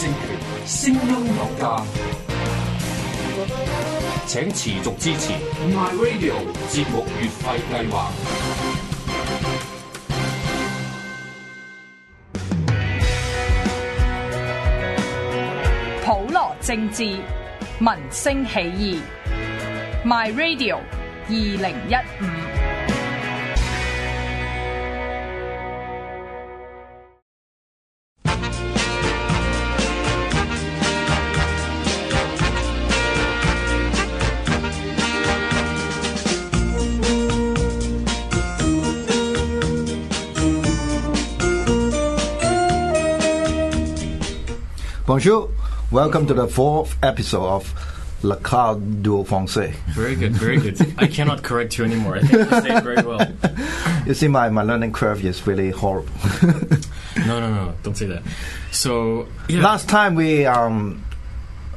政權，聲音有價，請持續支持 My Radio 節目月費計劃。普羅政治，民聲起義。My Radio 二零一五。Bonjour, welcome to the fourth episode of Le Cloud du Français. Very good, very good. I cannot correct you anymore. I think you say it very well. You see, my, my learning curve is really horrible. No, no, no, don't say that. So, yeah. Last time we um,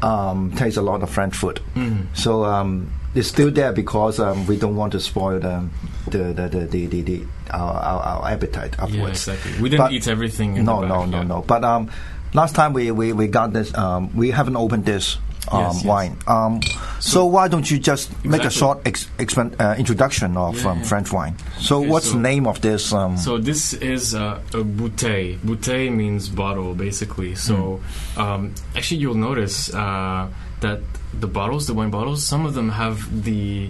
um, taste a lot of French food, Mm. so um, it's still there because um, we don't want to spoil the the the, the, the, the, the our, our, our appetite yeah, afterwards. exactly. We didn't But- eat everything. In No, the no, no, yeah. no. But um, last time we, we, we got this. Um, we haven't opened this um, Yes, wine. Um, so, why don't you just make a short ex- expan- uh, introduction of Yeah, um, yeah. French wine? So, Okay, what's so- the name of this? Um, So this is uh, a bouteille. Bouteille means bottle, basically. So um, actually, you'll notice uh, that the bottles, the wine bottles, some of them have the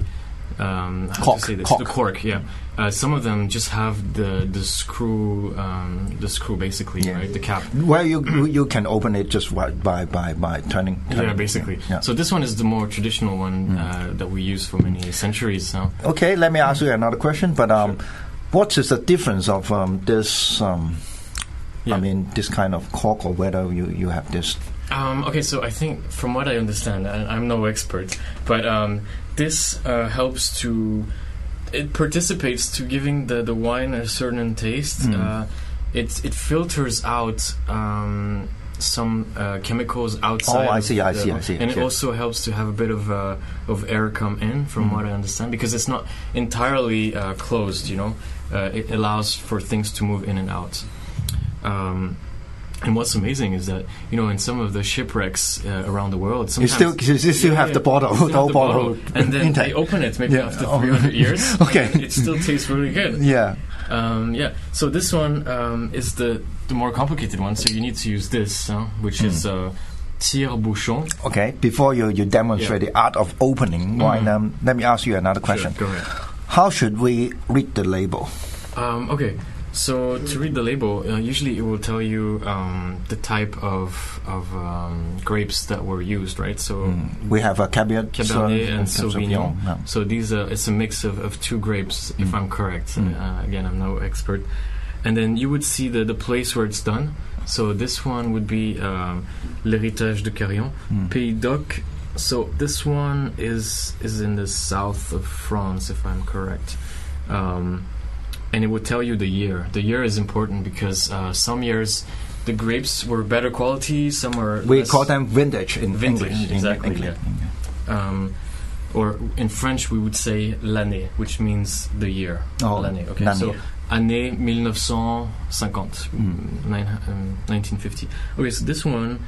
um, how Cork, to say this? cork. The cork, yeah. Uh, some of them just have the the screw, um, the screw, basically, Yeah. right? The cap. where you you- can open it just by by by, by turning, turning. Yeah, basically. Yeah. So this one is the more traditional one Hmm. uh, that we use for many centuries now. Okay, let me ask you another question. But um, what is the difference of um, this? Um, Yeah. I mean, this kind of cork, or whether you, you have this? Um, okay, so I think from what I understand, and I'm no expert, but um, this uh, helps to it participates to giving the, the wine a certain taste. Mm. Uh, it it filters out um, some uh, chemicals outside. Oh, I see, I see, I see, And it also helps to have a bit of uh, of air come in, from Mm. what I understand, because it's not entirely uh, closed. You know, uh, it allows for things to move in and out. Um, and what's amazing is that you know in some of the shipwrecks uh, around the world, You sometimes still you still Yeah, have yeah, the bottle, you the whole bottle, and then intake. they open it maybe Yeah. after Oh. 300 years. Okay. it still tastes really good. Yeah. Um, yeah. So this one um, is the the more complicated one. So you need to use this, uh, which Hmm. is uh, tire-bouchon. Okay. Before you, you demonstrate the art of opening wine, Mhm. um, let me ask you another question. Sure, go ahead. How should we read the label? Um, okay, so to read the label, uh, usually it will tell you um, the type of of um, grapes that were used, right? So Mm. We have a Cabernet, Cabernet Sauvignon, and Sauvignon. yeah. So these are it's a mix of, of two grapes, if Mm. I'm correct. Mm. Uh, again, I'm no expert. And then you would see the, the place where it's done. So this one would be um, l'héritage de Carillon, Mm. Pays d'Oc. So this one is is in the south of France, if I'm correct. Um, and it would tell you the year. The year is important because uh, some years the grapes were better quality, some were We less- call them vintage in Vintage, English. in exactly, English. um, or in French we would say l'année, which means the year. Oh, l'année. Okay, l'année. so année 1950, Mm. nine, um, 1950. Okay, so this one.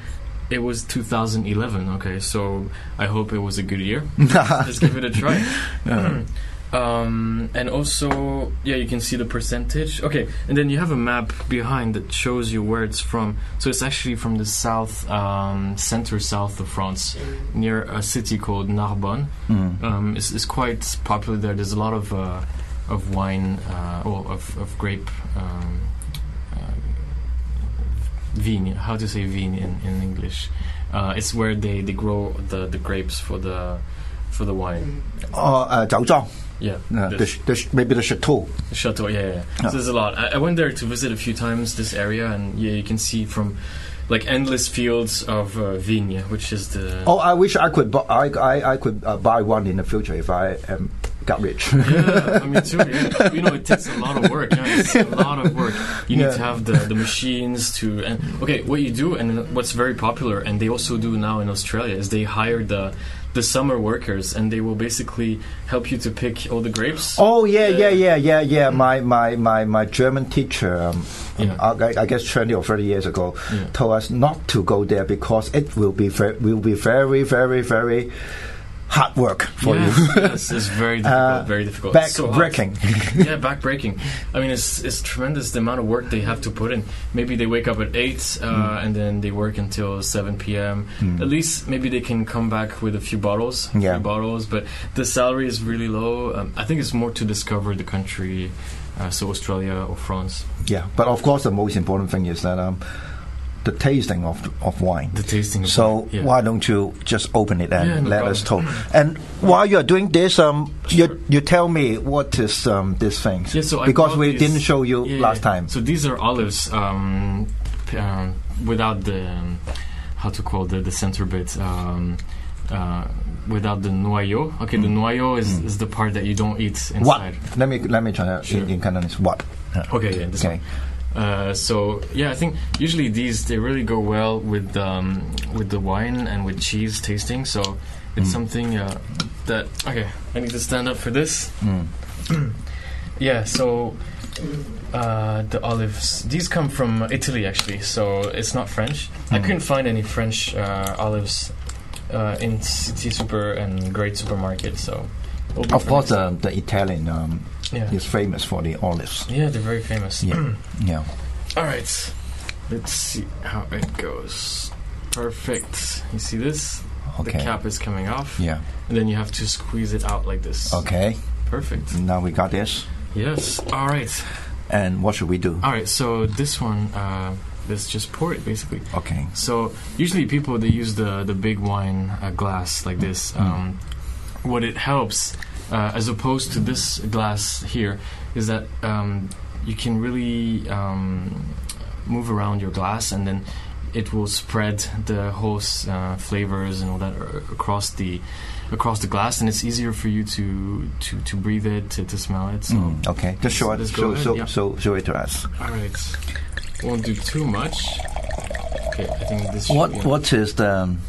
It was 2011. Okay, so I hope it was a good year. Let's give it a try. Uh, Um, and also, yeah, you can see the percentage. Okay, and then you have a map behind that shows you where it's from. So it's actually from the south, um, center south of France, near a city called Narbonne. mm. Um, it's, it's quite popular there. There's a lot of uh, of wine, uh, or of, of grape. Um, uh, vigne. How to say vigne in, in English? Uh, it's where they, they grow the, the grapes for the for the wine. Oh, uh, 酒莊 Yeah, uh, the the, the maybe the chateau. Chateau, yeah, yeah. So there's a lot. I, I went there to visit a few times this area, and yeah, you can see from like endless fields of uh, vigne, which is the Oh, I wish I could. Bu- I I, I could uh, buy one in the future if I um, got rich. yeah, I mean too. Yeah. You know, it takes a lot of work. Yeah, it's a lot of work. You Yeah. need to have the, the machines to. And okay, what you do, and what's very popular, and they also do now in Australia, is they hire the the summer workers, and they will basically help you to pick all the grapes. Oh yeah, yeah, Yeah. yeah, yeah. My my my my German teacher, um, Yeah. I, I guess twenty or thirty years ago, Yeah. told us not to go there because it will be very, will be very, very, very hard work for yes, you. yes, it's very difficult. Uh, very difficult. back so breaking. yeah, back breaking. I mean, it's it's tremendous the amount of work they have to put in. Maybe they wake up at eight uh, Mm. and then they work until seven p.m. At least maybe they can come back with a few bottles, Yeah. few bottles. But the salary is really low. Um, I think it's more to discover the country, uh, so Australia or France. yeah, but of course, the most important thing is that um, the tasting of of wine. The tasting. Of So wine, yeah. why don't you just open it and Yeah, no let problem. us talk? And while you are doing this, um, you you tell me what is um this thing? Yeah, so because we these- didn't show you Yeah, last time. So these are olives um, um, without the um, how to call the the center bit. Um, uh, without the noyau. Okay, the noyau is, is the part that you don't eat Mm. What? Let me let me try that Sure. in, in Cantonese. What? Okay, yeah, this Okay. one. Uh, so yeah, I think usually these they really go well with um, with the wine and with cheese tasting. So it's Mm. something uh, that okay. I need to stand up for this. Mm. Yeah, so uh, the olives these come from Italy actually, so it's not French. I Mm. couldn't find any French uh, olives uh, in City Super and Great Supermarket, so Of course, uh, the Italian um, yeah. is famous for the olives. yeah, they're very famous. Yeah, yeah. All right, let's see how it goes. Perfect. You see this? Okay. The cap is coming off, Yeah. and then you have to squeeze it out like this. Okay. Perfect. Now we got this. Yes. All right. And what should we do? All right. So this one, uh, let's just pour it basically. Okay. So usually people they use the the big wine uh, glass like this. Mm. Um, what it helps, uh, as opposed to this glass here, is that um, you can really um, move around your glass and then it will spread the whole s- uh, flavors and all that across the across the glass, and it's easier for you to to, to breathe it, to, to smell it. So, Mm, okay. Just show it. Show, ahead, yeah. show, show it to us. all right, won't do too much. Okay, I think this. What be What is um,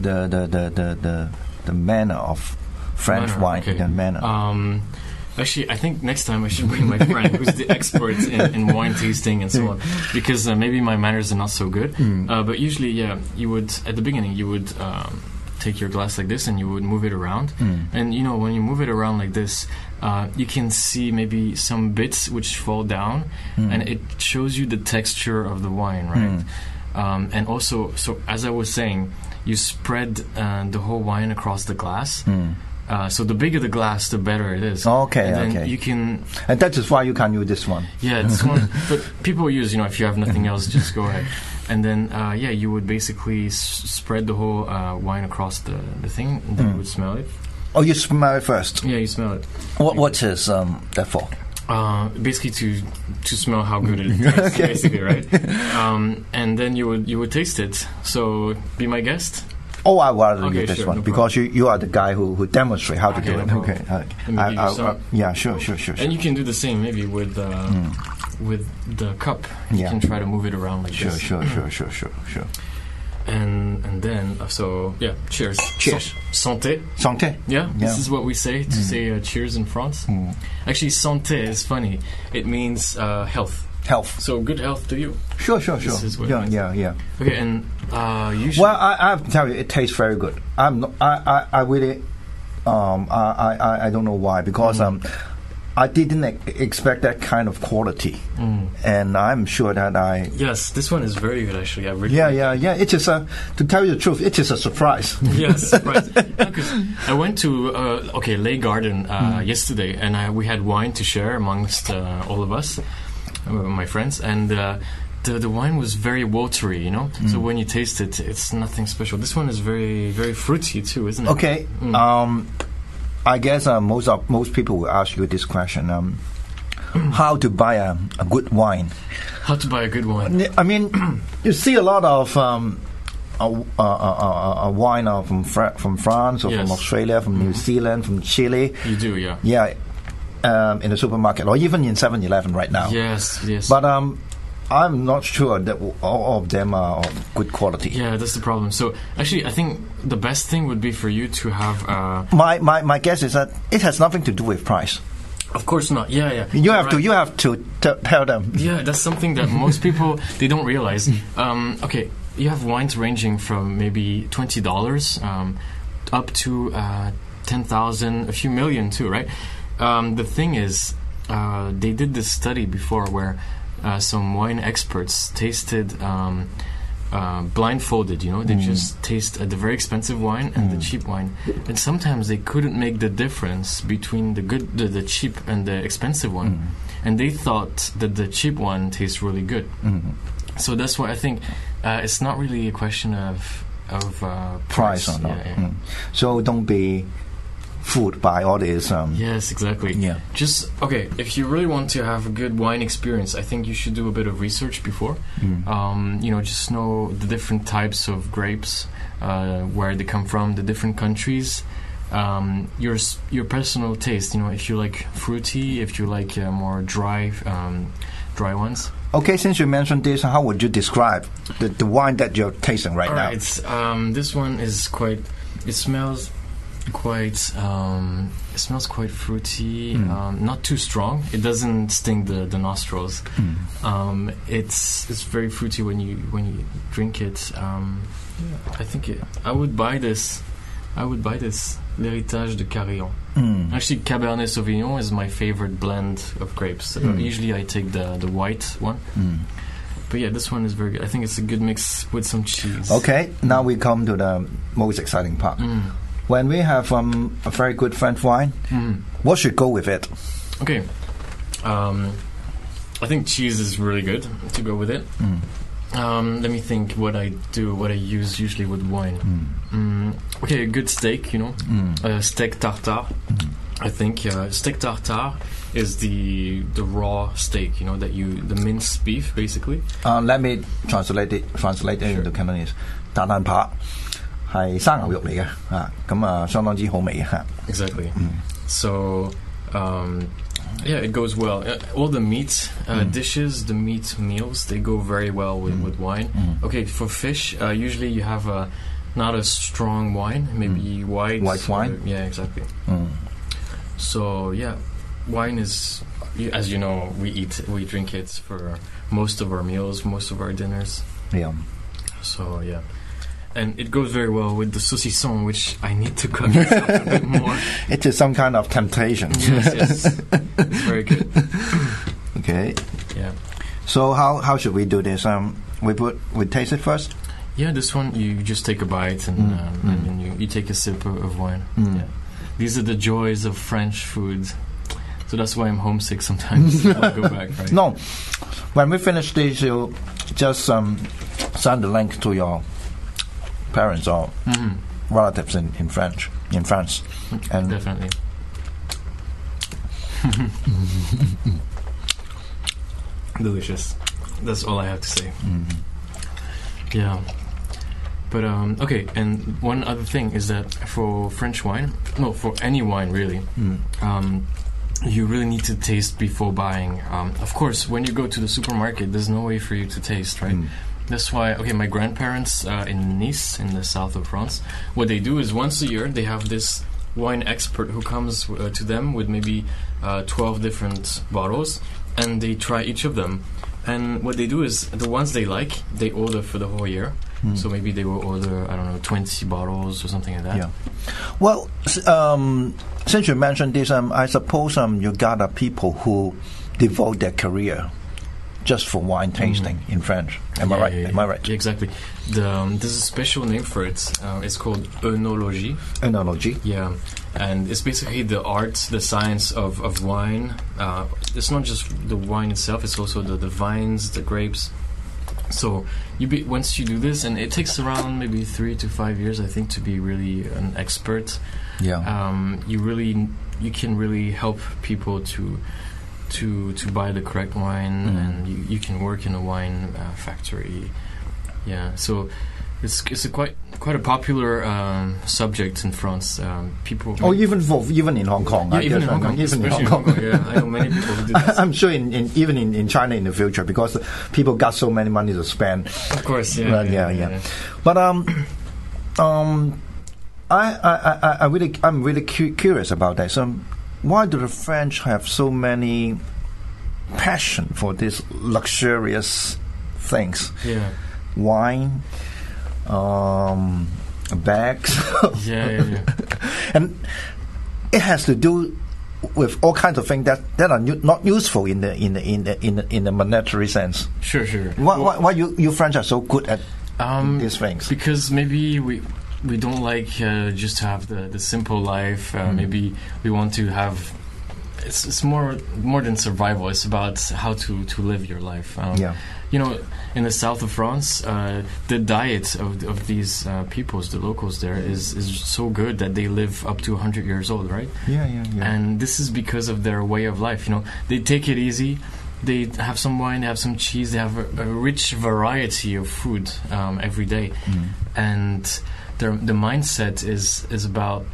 the the the the the, the manner of French Manner, wine? okay. The manner. Um, actually, I think next time I should bring my friend who's the expert in, in wine tasting and so on, because uh, maybe my manners are not so good. Mm. Uh, but usually, yeah, you would at the beginning you would um, take your glass like this and you would move it around, Mm. and you know when you move it around like this, uh, you can see maybe some bits which fall down, Mm. and it shows you the texture of the wine, right? Um, and also, so as I was saying, you spread uh, the whole wine across the glass. Uh, so the bigger the glass, the better it is. Okay, and then okay. You can, And that is why you can use this one. yeah, this one. But people use, you know, if you have nothing else, just go ahead. And then, uh, yeah, you would basically s- spread the whole uh, wine across the, the thing, and then Mm. you would smell it. Oh, you smell it first. Yeah, you smell it. What What is um that for? Uh, basically, to to smell how good it tastes, Okay. basically, right? Um, and then you would you would taste it. So, be my guest. Oh, I rather Okay, use this sure, one no because you, you are the guy who, who demonstrate how to Okay, do it. problem. Okay, uh, I, I, uh, yeah, sure, sure, sure. sure. And you can do the same maybe with uh, with the cup. You Yeah. can try to move it around like Sure, this. sure, sure, sure, sure, sure. And and then uh, so yeah, cheers. Cheers. Sa- santé. Santé. Yeah, Yeah. this is what we say to say uh, cheers in France. Mm. Actually, santé is funny. It means uh, health. Health. So good health to you. Sure, sure, sure. This is what it yeah, yeah, yeah. Okay, and uh, usually Well, I, I have to tell you, it tastes very good. I'm not, I, I, I really, um, I, I, I don't know why because Mm. um, I didn't e- expect that kind of quality, Mm. and I'm sure that I. yes, this one is very good. Actually, I really Yeah, yeah, yeah. It is a. To tell you the truth, it is a surprise. yes, surprise. Because I went to uh, okay Lay Garden uh, Mm. yesterday, and I, we had wine to share amongst uh, all of us, my friends, and. Uh, the, the wine was very watery, you know. So Mm. when you taste it, it's nothing special. This one is very, very fruity too, isn't it? Okay. Mm. Um, I guess uh, most of most people will ask you this question: um, How to buy a, a good wine? How to buy a good wine? I mean, you see a lot of um, a, a, a, wine uh, from Fra- from France or Yes. from Australia, from New Zealand, from Chile. You do, yeah. Yeah, um, in the supermarket or even in 7-Eleven right now. Yes, yes. But um, I'm not sure that all of them are of good quality. Yeah, that's the problem. So actually, I think the best thing would be for you to have. Uh, My, my my guess is that it has nothing to do with price. of course not. Yeah, yeah. You have to you have to tell them. Yeah, that's something that most people they don't realize. Um, okay, you have wines ranging from maybe twenty dollars um, up to uh, ten thousand, a few million too, right? Um, the thing is, uh, they did this study before where uh, some wine experts tasted. Um, uh, blindfolded, you know, they just taste uh, the very expensive wine and the cheap wine, and sometimes they couldn't make the difference between the good, the, the cheap, and the expensive one, and they thought that the cheap one tastes really good. So that's why I think uh, it's not really a question of of uh, Price or not. Yeah, yeah. Mm. So don't be fooled by all this. Um, Yes, exactly. Yeah. Just okay. If you really want to have a good wine experience, I think you should do a bit of research before. Mm. Um, you know, just know the different types of grapes, uh, where they come from, the different countries. Um, your your personal taste. You know, if you like fruity, if you like uh, more dry, um, dry ones. Okay, since you mentioned this, how would you describe the, the wine that you're tasting right All now? right. Um, this one is quite. It smells quite. Um, it smells quite fruity. Mm. Um, not too strong. It doesn't sting the, the nostrils. Mm. Um, it's it's very fruity when you when you drink it. Um, I think it, I would buy this. I would buy this. L'héritage de Carillon. Mm. Actually, Cabernet Sauvignon is my favorite blend of grapes. Uh, Mm. usually, I take the the white one. Mm. But yeah, this one is very good. I think it's a good mix with some cheese. Okay, now we come to the most exciting part. Mm When we have um, a very good French wine, Mm. what should go with it? Okay. Um, I think cheese is really good to go with it. Mm. Um, let me think what I do, what I use usually with wine. Mm. Mm, okay, a good steak, you know, Mm. a steak tartare. I think uh, steak tartare is the the raw steak, you know, that you the minced beef basically. Uh, let me translate it, translate it into Cantonese。蛋蛋扒 系生牛肉嚟嘅啊，咁啊相当之好味嘅吓。 Exactly. So, um, yeah, it goes well. Uh, all the meat uh, dishes, the meat meals, they go very well with, with wine. Okay, for fish, uh, usually you have a not a strong wine, maybe white. White wine? or- yeah, exactly. Mm. So yeah, wine is, y- as you know, we eat, we drink it for most of our meals, most of our dinners. Yeah. So yeah. And it goes very well with the saucisson, which I need to cook a bit more. It is some kind of temptation. Yes, yes. It's very good. okay. Yeah. So how how should we do this? Um, we put we taste it first. Yeah, this one you just take a bite and, Mm, um, mm. and you, you take a sip of, of wine. Mm. Yeah. These are the joys of French food. So that's why I'm homesick sometimes. I'll go back, right? No, when we finish this, you just um, send the link to your parents or Mhm. relatives in, in French in France, and Definitely. Delicious. That's all I have to say. Mhm. Yeah. But um, okay, and one other thing is that for French wine, no, for any wine really, Mm. um, you really need to taste before buying. Um, of course, when you go to the supermarket, there's no way for you to taste, right? Mm. That's why, okay, my grandparents uh, in Nice, in the south of France, what they do is once a year they have this wine expert who comes uh, to them with maybe uh, 12 different bottles and they try each of them. And what they do is the ones they like, they order for the whole year. Mm. So maybe they will order, I don't know, 20 bottles or something like that. Yeah. Well, um, since you mentioned this, um, I suppose um, you got people who devote their career just for wine tasting in French. Am I right? yeah, Am I right? Yeah, exactly. The, um, there's a special name for it. Uh, it's called œnologie. Analogy. Yeah, and it's basically the art, the science of, of wine. Uh, it's not just the wine itself; it's also the, the vines, the grapes. So you be, once you do this, and it takes around maybe three to five years, I think, to be really an expert. Yeah. Um, you really you can really help people to to to buy the correct wine, Mhm. and you, you can work in a wine uh, factory. Yeah, so It's it's a quite quite a popular um, subject in France. Um, people. Or even for even in Hong Kong. yeah, I even in Hong Kong, even in Hong Kong. Yeah, I know many people who do this. I'm sure in, in even in, in China in the future because people got so many money to spend. Of course, yeah, Right, yeah, yeah. But um, um, I, I, I, I really, I'm really cu- curious about that. So, why do the French have so many passion for these luxurious things? Yeah, Wine, um, bags, yeah, yeah, yeah. and it has to do with all kinds of things that, that are not useful in the in the in the in the, in the monetary sense. Sure, sure. Why, why, why you you French are so good at Um, these things? Because maybe we we don't like uh, just to have the, the simple life. Uh, Mm. Maybe we want to have. It's, it's more more than survival. It's about how to, to live your life. Um, Yeah. You know, in the south of France, uh, the diet of, of these uh, peoples, the locals there, is, is so good that they live up to 100 years old, right? Yeah, yeah, yeah. and this is because of their way of life. You know, they take it easy. They have some wine, they have some cheese, they have a, a rich variety of food um, every day, Mm. and their the mindset is is about.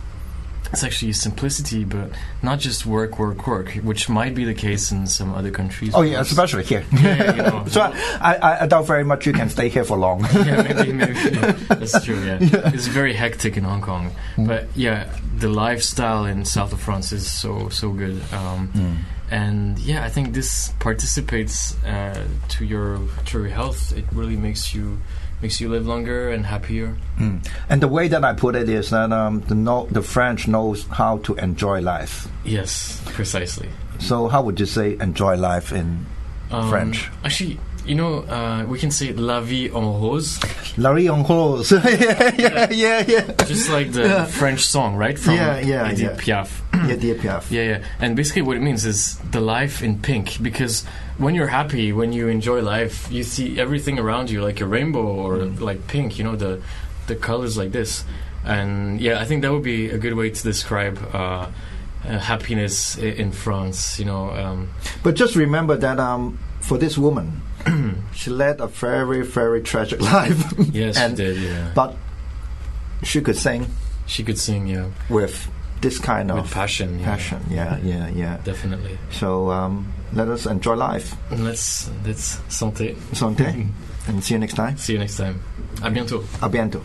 It's actually simplicity, but not just work, work, work, which might be the case in some other countries. Oh yeah, especially here. Yeah, you know. so I, I, I doubt very much you can stay here for long. yeah, maybe, maybe yeah, that's true. Yeah. it's very hectic in Hong Kong, but yeah, the lifestyle in south of France is so so good. Um, Mm. and yeah, I think this participates uh, to your to your health. It really makes you makes you live longer and happier. Mm. And the way that I put it is that um, the no, the French knows how to enjoy life. Yes, precisely. So how would you say enjoy life in Um, French? Actually, you know, uh, we can say "la vie en rose," La vie en rose. yeah, yeah, yeah, yeah. just like the Yeah. French song, right? From Yeah, yeah, Edith yeah. Piaf. Yeah, dear Piaf. Yeah, yeah. And basically, what it means is the life in pink. Because when you're happy, when you enjoy life, you see everything around you like a rainbow or like pink. You know the the colors like this. And yeah, I think that would be a good way to describe uh, uh, happiness i- in France. You know, um, But just remember that um, for this woman, she led a very, very tragic life. yes, And- she did. Yeah, But she could sing she could sing. Yeah, with this kind with of passion. Yeah. Yeah, yeah, yeah. definitely. So um, let us enjoy life. And let's let's santé. Santé. and see you next time. See you next time. À bientôt. A bientôt.